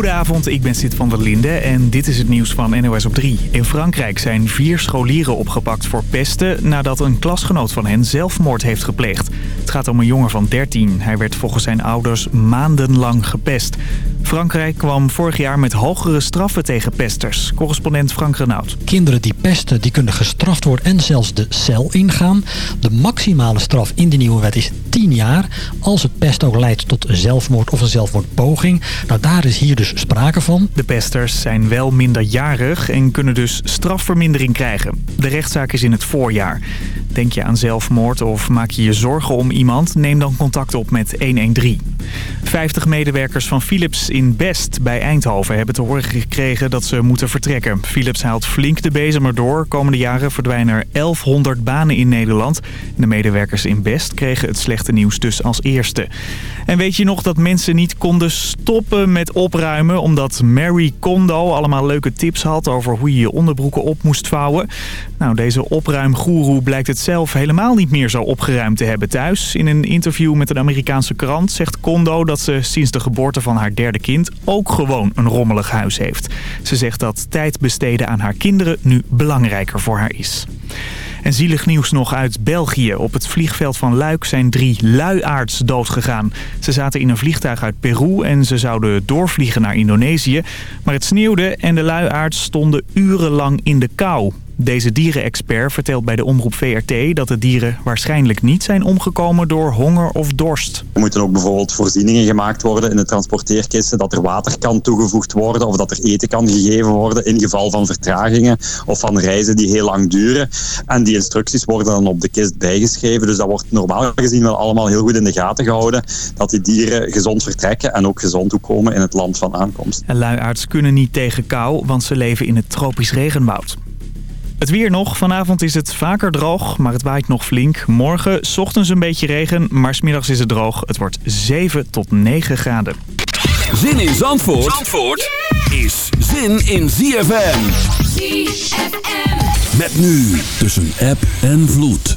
Goedenavond, ik ben Sid van der Linde en dit is het nieuws van NOS op 3. In Frankrijk zijn vier scholieren opgepakt voor pesten nadat een klasgenoot van hen zelfmoord heeft gepleegd. Het gaat om een jongen van 13. Hij werd volgens zijn ouders maandenlang gepest. Frankrijk kwam vorig jaar met hogere straffen tegen pesters. Correspondent Frank Renaud. Kinderen die pesten die kunnen gestraft worden en zelfs de cel ingaan. De maximale straf in de nieuwe wet is 10 jaar. Als het pest ook leidt tot zelfmoord of een zelfmoordpoging. Nou, daar is hier dus sprake van. De pesters zijn wel minderjarig en kunnen dus strafvermindering krijgen. De rechtszaak is in het voorjaar. Denk je aan zelfmoord of maak je je zorgen om iemand? Neem dan contact op met 113. 50 medewerkers van Philips in Best bij Eindhoven hebben te horen gekregen dat ze moeten vertrekken. Philips haalt flink de bezem erdoor. Komende jaren verdwijnen er 1100 banen in Nederland. De medewerkers in Best kregen het slechte nieuws dus als eerste. En weet je nog dat mensen niet konden stoppen met opruimen... omdat Mary Kondo allemaal leuke tips had over hoe je je onderbroeken op moest vouwen? Nou, deze opruimgoeroe blijkt het zelf helemaal niet meer zo opgeruimd te hebben thuis. In een interview met een Amerikaanse krant zegt Kondo dat ze sinds de geboorte van haar derde kind... ook gewoon een rommelig huis heeft. Ze zegt dat tijd besteden aan haar kinderen nu belangrijker voor haar is. En zielig nieuws nog uit België. Op het vliegveld van Luik zijn drie luiaards doodgegaan. Ze zaten in een vliegtuig uit Peru en ze zouden doorvliegen naar Indonesië. Maar het sneeuwde en de luiaards stonden urenlang in de kou. Deze dierenexpert vertelt bij de omroep VRT dat de dieren waarschijnlijk niet zijn omgekomen door honger of dorst. Er moeten ook bijvoorbeeld voorzieningen gemaakt worden in de transporteerkisten, dat er water kan toegevoegd worden of dat er eten kan gegeven worden in geval van vertragingen of van reizen die heel lang duren. En die instructies worden dan op de kist bijgeschreven, dus dat wordt normaal gezien wel allemaal heel goed in de gaten gehouden, dat die dieren gezond vertrekken en ook gezond toekomen in het land van aankomst. En luiaards kunnen niet tegen kou, want ze leven in het tropisch regenwoud. Het weer nog. Vanavond is het vaker droog, maar het waait nog flink. Morgen, s ochtends een beetje regen, maar smiddags is het droog. Het wordt 7 tot 9 graden. Zin in Zandvoort, Zandvoort is zin in ZFM. ZFM. Met nu tussen app en vloed.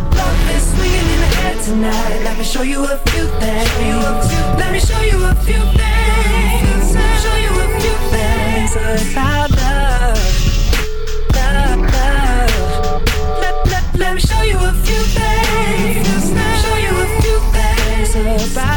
Let me show you a few things. Let me show you a few things. Show you a few things about love. Love, love. Let, let, let me show you a few things. Show you a few things about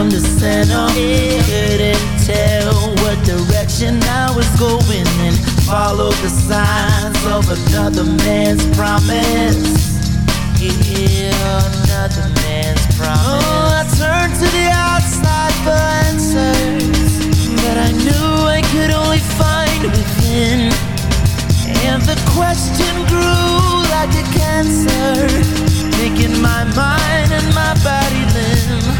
from the center. Couldn't tell what direction I was going and followed the signs of another man's promise. Yeah, another man's promise. Oh, I turned to the outside for answers, but I knew I could only find within. And the question grew like a cancer, making my mind and my body limb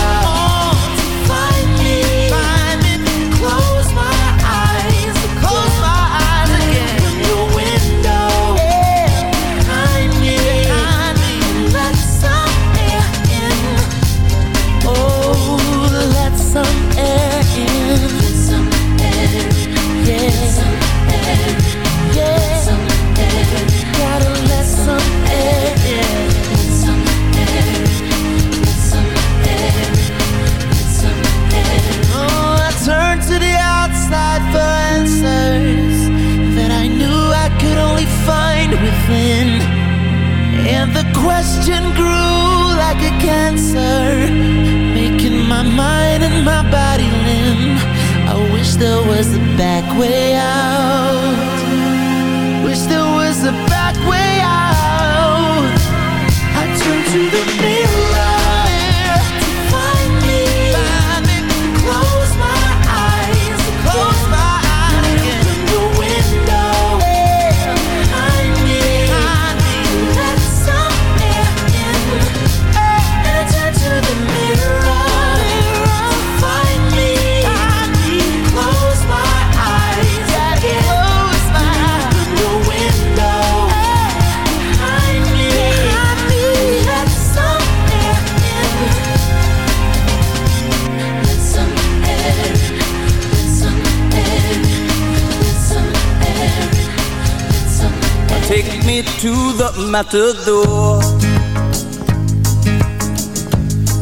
matador.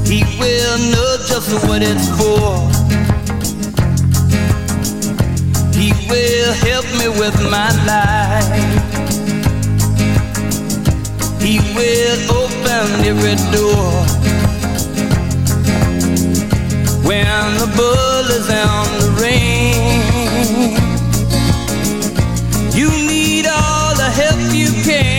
He will know just what it's for. He will help me with my life. He will open every door. When the bull is on the ring, you need all the help you can.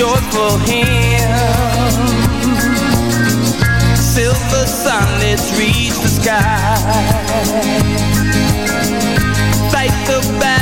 joyful hymns. Silver sunlets reach the sky. Fight the battles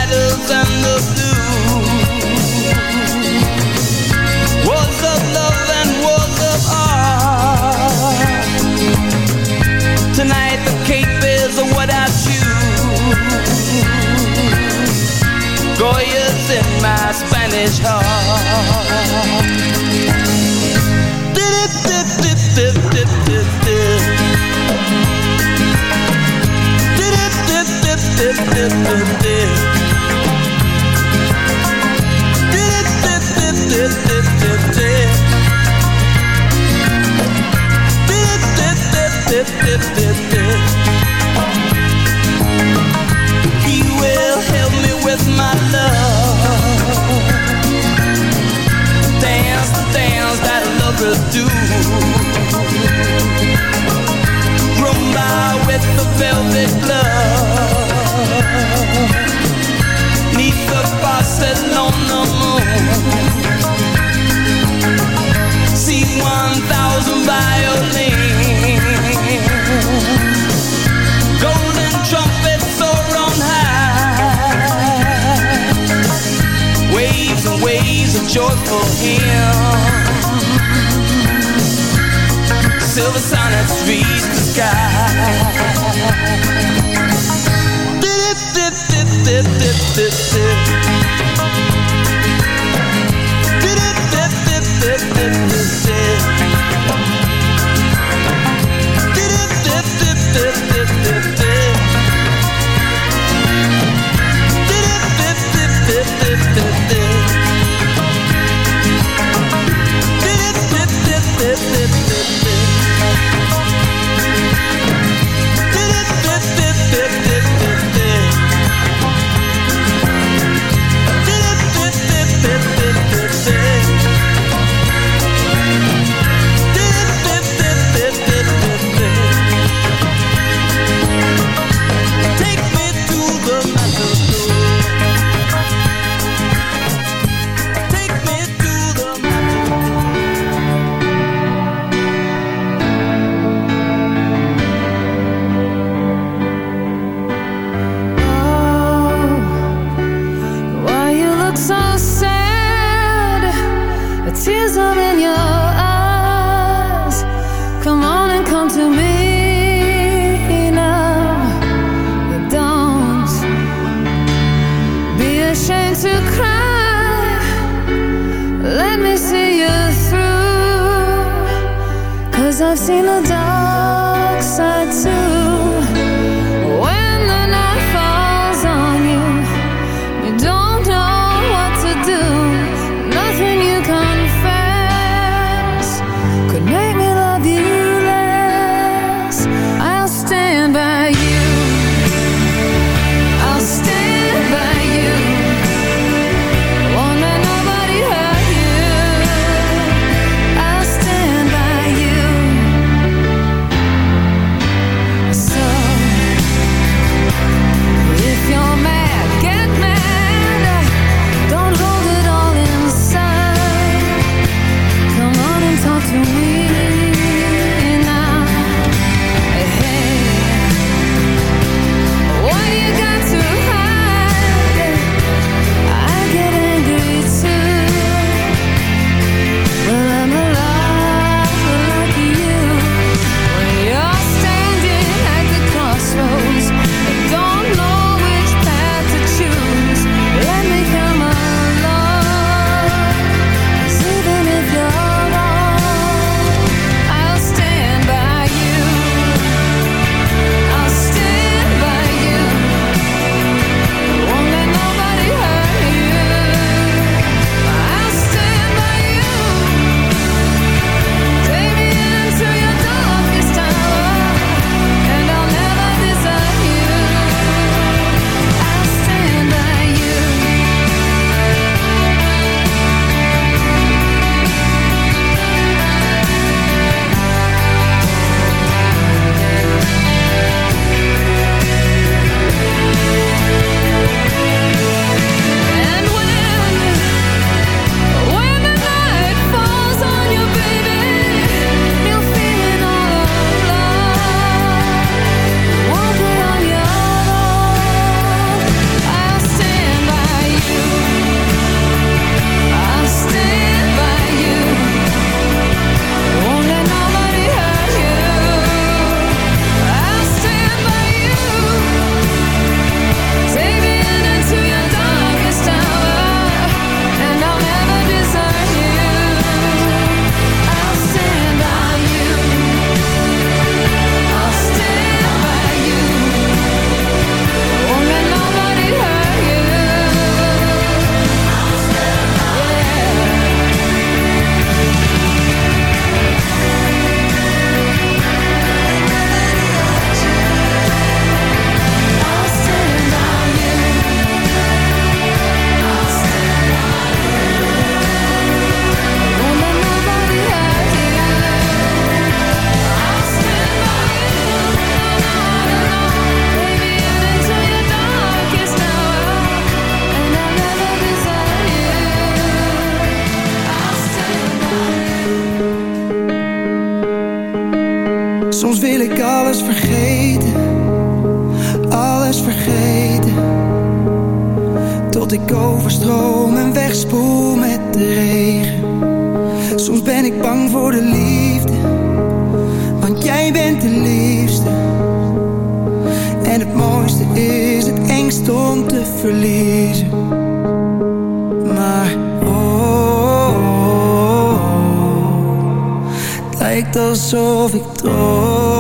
zo victor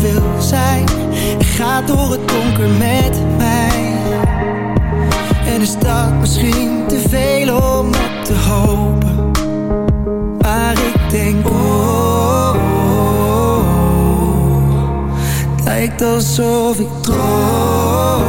wil zijn. En ga door het donker met mij. En is dat misschien te veel om op te hopen? Maar ik denk, oh, oh, oh, oh. lijkt alsof ik droom.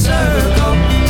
circle.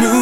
누구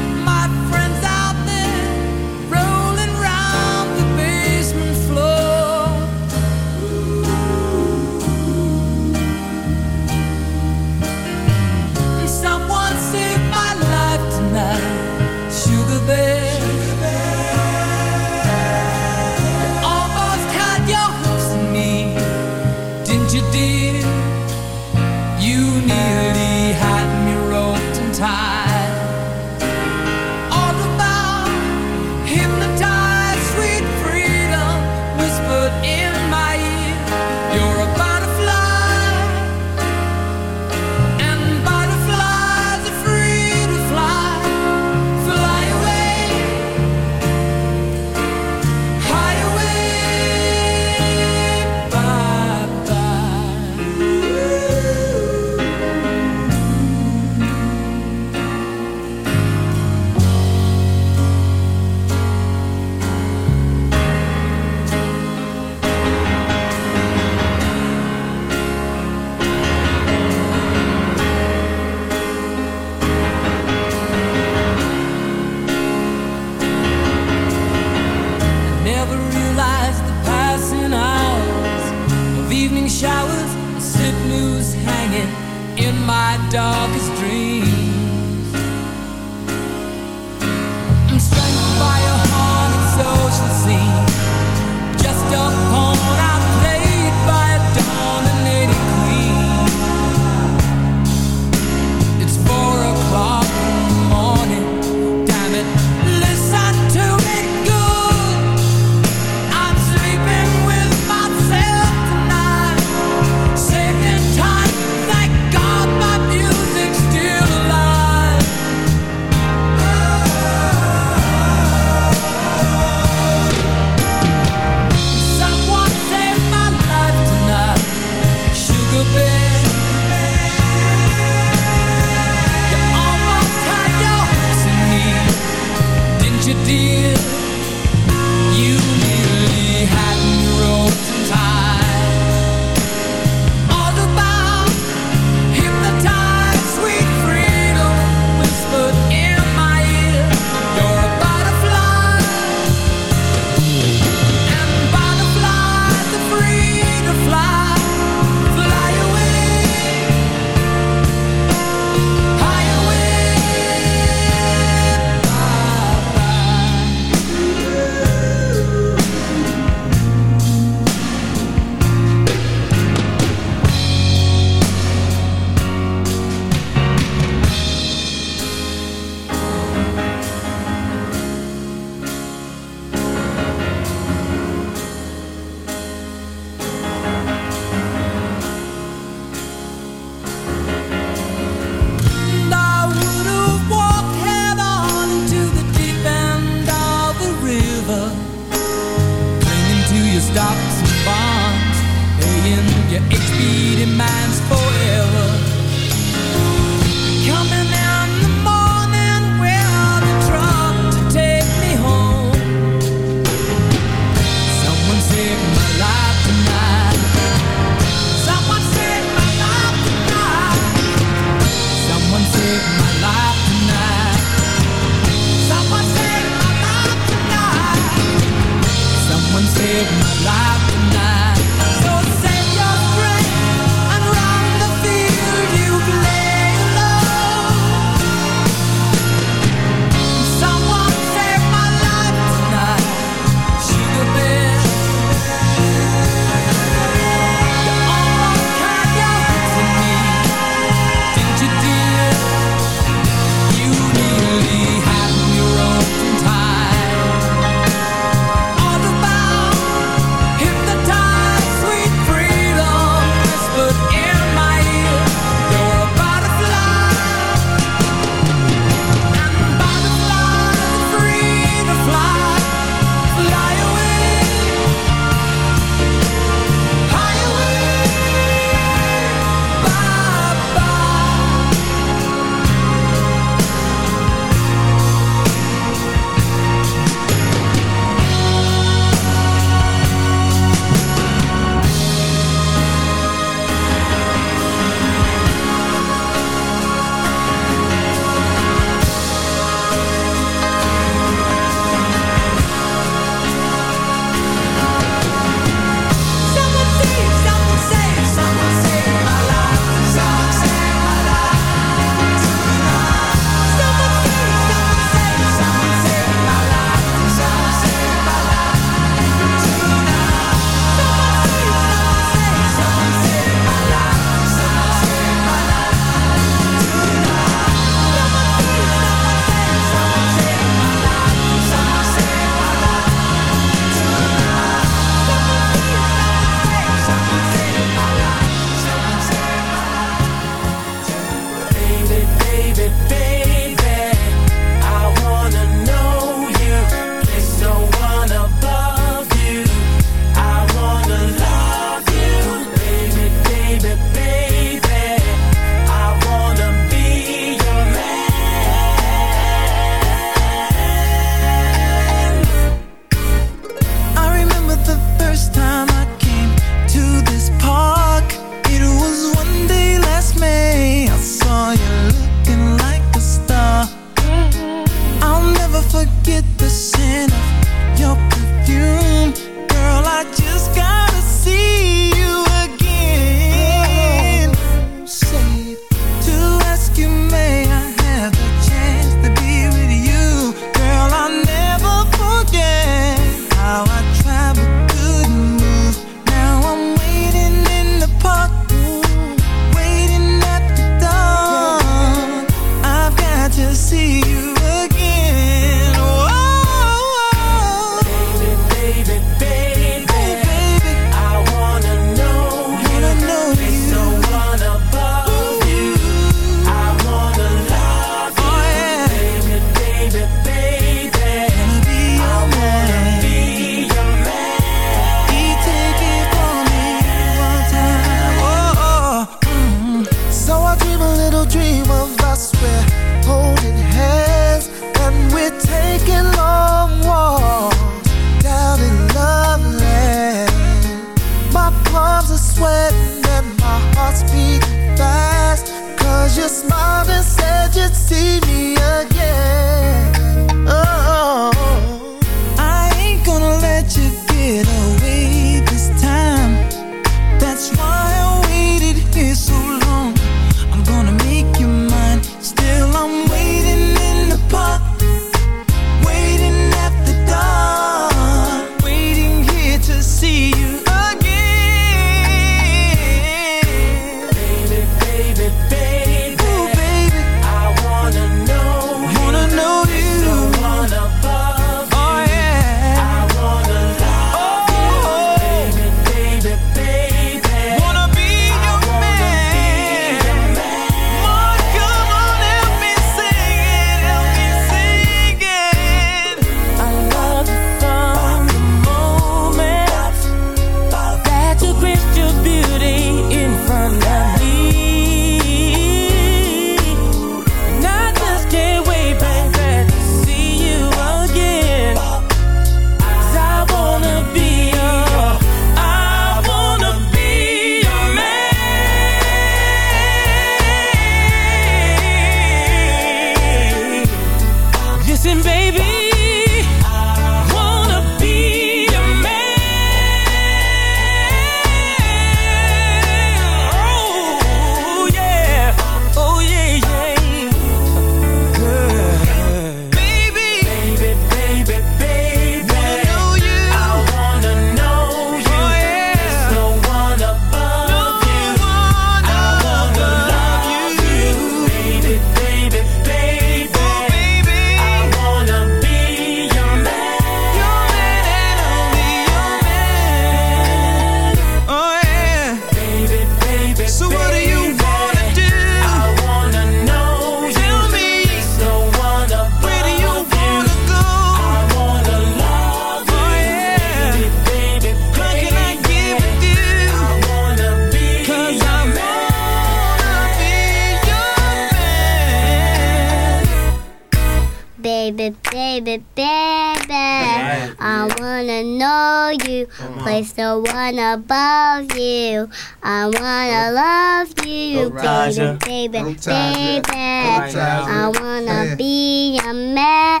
wanna love you. I wanna love you, Raja. baby, baby, baby. I wanna be a man.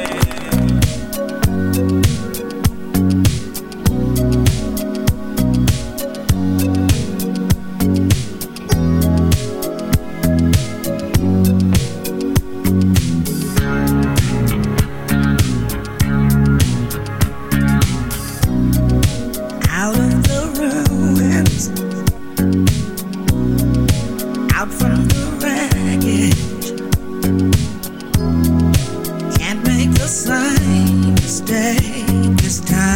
just mistake this time.